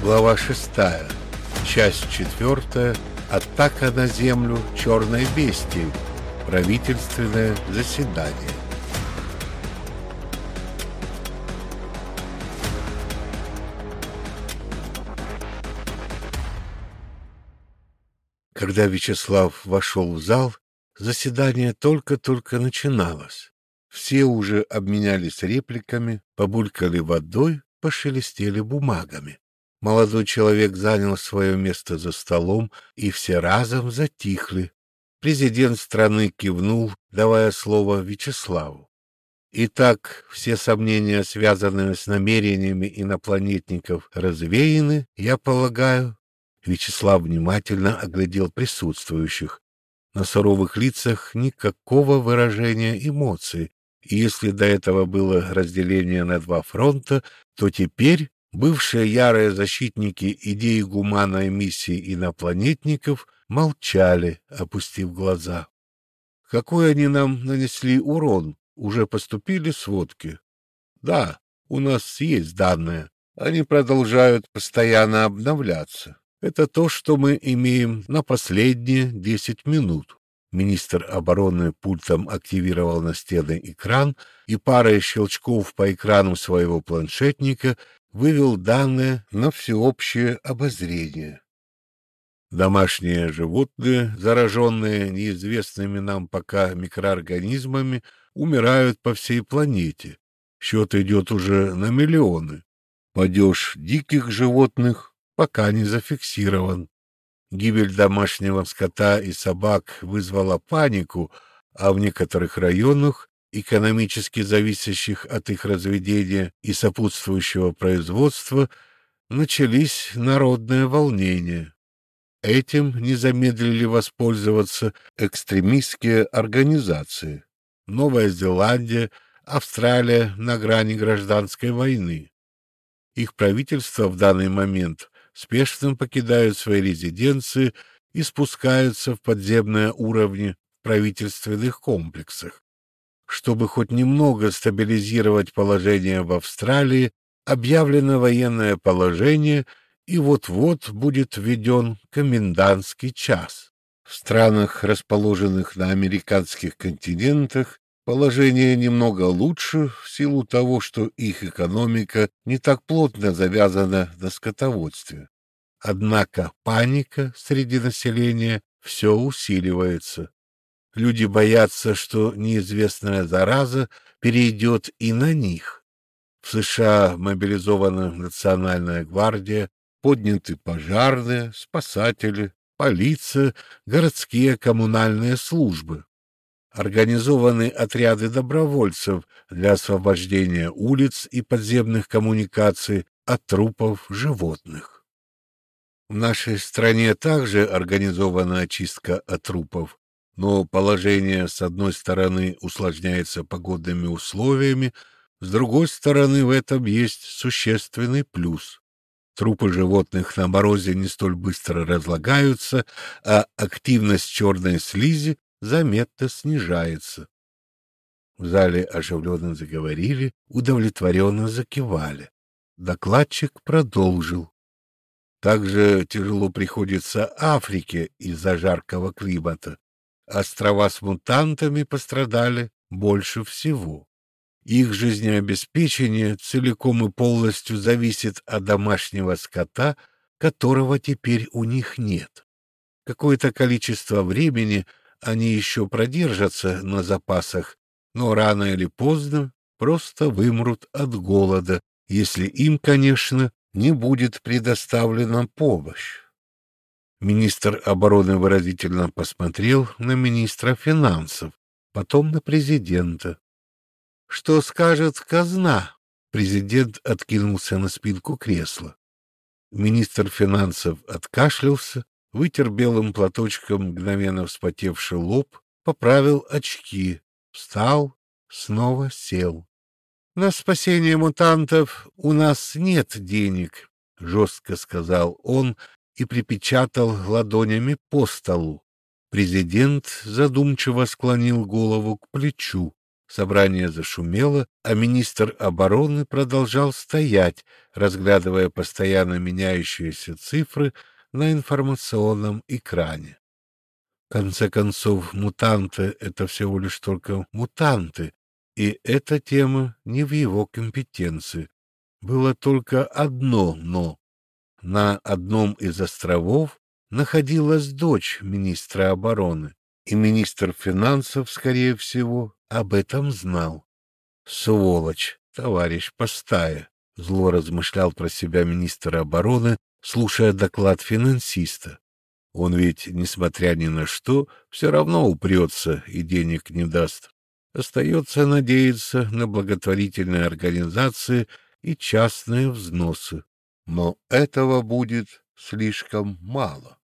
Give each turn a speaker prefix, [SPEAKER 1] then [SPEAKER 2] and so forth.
[SPEAKER 1] Глава 6. Часть 4. Атака на землю черной бестии. Правительственное заседание. Когда Вячеслав вошел в зал, заседание только-только начиналось. Все уже обменялись репликами, побулькали водой, пошелестели бумагами. Молодой человек занял свое место за столом, и все разом затихли. Президент страны кивнул, давая слово Вячеславу. Итак, все сомнения, связанные с намерениями инопланетников, развеяны, я полагаю. Вячеслав внимательно оглядел присутствующих. На суровых лицах никакого выражения эмоций, и если до этого было разделение на два фронта, то теперь Бывшие ярые защитники идеи гуманной миссии инопланетников молчали, опустив глаза. Какой они нам нанесли урон? Уже поступили сводки? Да, у нас есть данные. Они продолжают постоянно обновляться. Это то, что мы имеем на последние десять минут. Министр обороны пультом активировал настенный экран и парой щелчков по экрану своего планшетника вывел данные на всеобщее обозрение. Домашние животные, зараженные неизвестными нам пока микроорганизмами, умирают по всей планете. Счет идет уже на миллионы. Падеж диких животных пока не зафиксирован. Гибель домашнего скота и собак вызвала панику, а в некоторых районах, экономически зависящих от их разведения и сопутствующего производства, начались народные волнения. Этим не замедлили воспользоваться экстремистские организации. Новая Зеландия, Австралия на грани гражданской войны. Их правительство в данный момент спешно покидают свои резиденции и спускаются в подземные уровни в правительственных комплексах. Чтобы хоть немного стабилизировать положение в Австралии, объявлено военное положение, и вот-вот будет введен комендантский час. В странах, расположенных на американских континентах, Положение немного лучше в силу того, что их экономика не так плотно завязана на скотоводстве. Однако паника среди населения все усиливается. Люди боятся, что неизвестная зараза перейдет и на них. В США мобилизована Национальная гвардия, подняты пожарные, спасатели, полиция, городские коммунальные службы организованы отряды добровольцев для освобождения улиц и подземных коммуникаций от трупов животных. В нашей стране также организована очистка от трупов, но положение с одной стороны усложняется погодными условиями, с другой стороны в этом есть существенный плюс. Трупы животных на морозе не столь быстро разлагаются, а активность черной слизи заметно снижается. В зале оживленно заговорили, удовлетворенно закивали. Докладчик продолжил. Также тяжело приходится Африке из-за жаркого климата. Острова с мутантами пострадали больше всего. Их жизнеобеспечение целиком и полностью зависит от домашнего скота, которого теперь у них нет. Какое-то количество времени они еще продержатся на запасах, но рано или поздно просто вымрут от голода, если им, конечно, не будет предоставлена помощь. Министр обороны выразительно посмотрел на министра финансов, потом на президента. «Что скажет казна?» Президент откинулся на спинку кресла. Министр финансов откашлялся, вытер белым платочком мгновенно вспотевший лоб, поправил очки, встал, снова сел. — На спасение мутантов у нас нет денег, — жестко сказал он и припечатал ладонями по столу. Президент задумчиво склонил голову к плечу. Собрание зашумело, а министр обороны продолжал стоять, разглядывая постоянно меняющиеся цифры на информационном экране. В конце концов, мутанты — это всего лишь только мутанты, и эта тема не в его компетенции. Было только одно «но». На одном из островов находилась дочь министра обороны, и министр финансов, скорее всего, об этом знал. Сволочь, товарищ Постая, зло размышлял про себя министр обороны, слушая доклад финансиста. Он ведь, несмотря ни на что, все равно упрется и денег не даст. Остается надеяться на благотворительные организации и частные взносы. Но этого будет слишком мало.